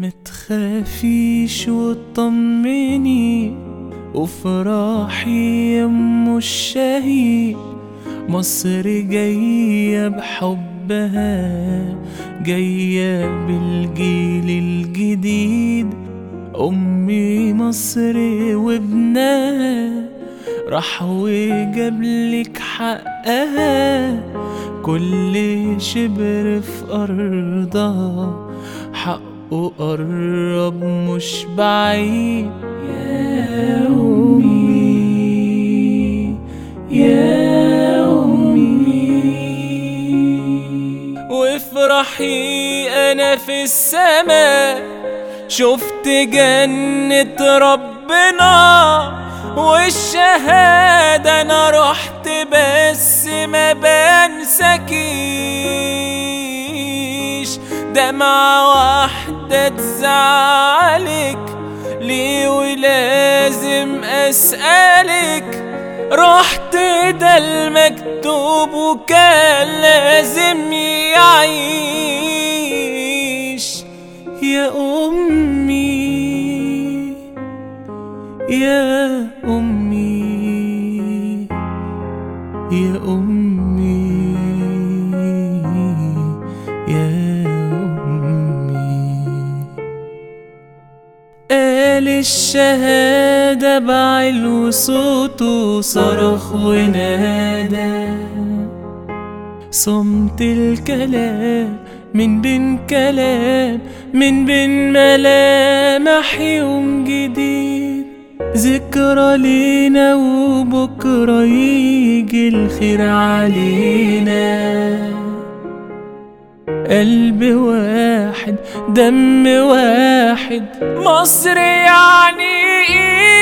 متخافيش وطمني وفراحي يم الشهيد مصر جاية بحبها جاية بالجيل الجديد. أمي مصر وابنها راح وجابلك حقها. كل شبر في أرضها حقه قرب مش بعيد. يا أمي يا أمي وافرحي أنا في السماء شفت جنة ربنا والشهادة. أنا رحت بس ما بنسكيش. دمعة واحدة تزعلك ليه ولازم أسألك. رحت ده المكتوب وكان لازم يعيش يا أمي يا أمي يا أمي يا قال الشهادة بعلو صوته صرخ ونادى. صمت الكلام من بين كلام من بين ملامح يوم جديد. ذكرى لينا وبكرة يجي الخير علينا. قلب واحد دم واحد. مصر يعني إيه؟